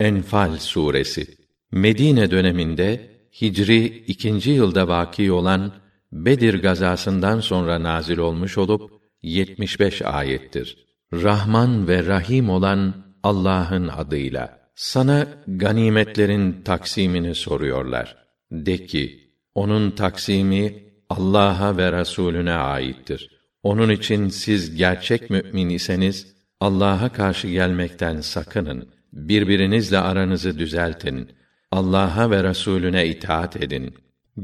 Enfal suresi Medine döneminde Hicri ikinci yılda vaki olan Bedir gazasından sonra nazil olmuş olup 75 ayettir. Rahman ve Rahim olan Allah'ın adıyla sana ganimetlerin taksimini soruyorlar. De ki, onun taksimi Allah'a ve Resulüne aittir. Onun için siz gerçek mümin iseniz Allah'a karşı gelmekten sakının. Birbirinizle aranızı düzeltin. Allah'a ve Resulüne itaat edin.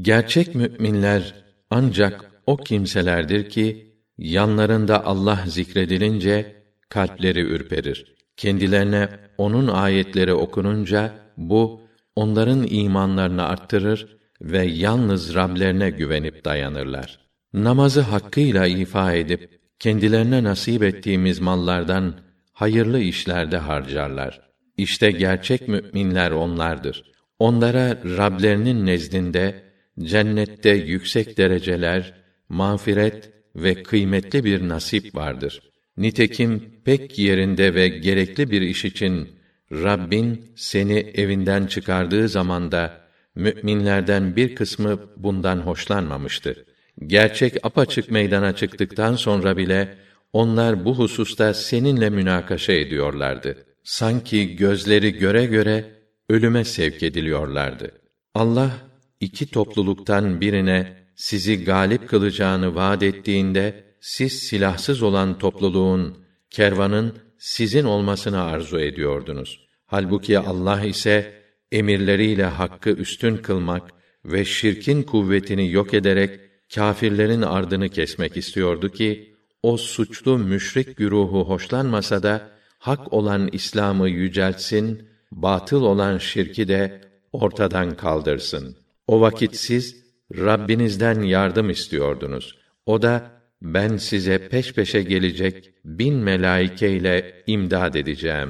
Gerçek müminler ancak o kimselerdir ki yanlarında Allah zikredilince kalpleri ürperir. Kendilerine onun ayetleri okununca bu onların imanlarını arttırır ve yalnız Rablerine güvenip dayanırlar. Namazı hakkıyla ifa edip kendilerine nasip ettiğimiz mallardan hayırlı işlerde harcarlar. İşte gerçek müminler onlardır. Onlara Rablerinin nezdinde cennette yüksek dereceler, mağfiret ve kıymetli bir nasip vardır. Nitekim pek yerinde ve gerekli bir iş için Rabbin seni evinden çıkardığı zamanda müminlerden bir kısmı bundan hoşlanmamıştı. Gerçek apaçık meydana çıktıktan sonra bile onlar bu hususta seninle münakaşa ediyorlardı. Sanki gözleri göre göre ölüme sevk ediliyorlardı. Allah iki topluluktan birine sizi galip kılacağını vaad ettiğinde siz silahsız olan topluluğun kervanın sizin olmasını arzu ediyordunuz. Halbuki Allah ise emirleriyle hakkı üstün kılmak ve şirkin kuvvetini yok ederek kâfirlerin ardını kesmek istiyordu ki o suçlu müşrik güruhu hoşlanmasa da hak olan İslam'ı yüceltsin, batıl olan şirki de ortadan kaldırsın. O vakit siz Rabbinizden yardım istiyordunuz. O da ben size peş peşe gelecek bin melaike ile imdad edeceğim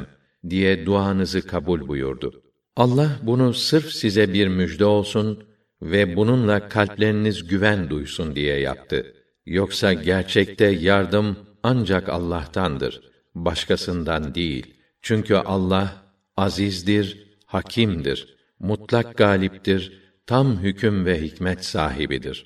diye duanızı kabul buyurdu. Allah bunu sırf size bir müjde olsun ve bununla kalpleriniz güven duysun diye yaptı. Yoksa gerçekte yardım ancak Allah'tandır, başkasından değil. Çünkü Allah azizdir, hakimdir, mutlak galiptir, tam hüküm ve hikmet sahibidir.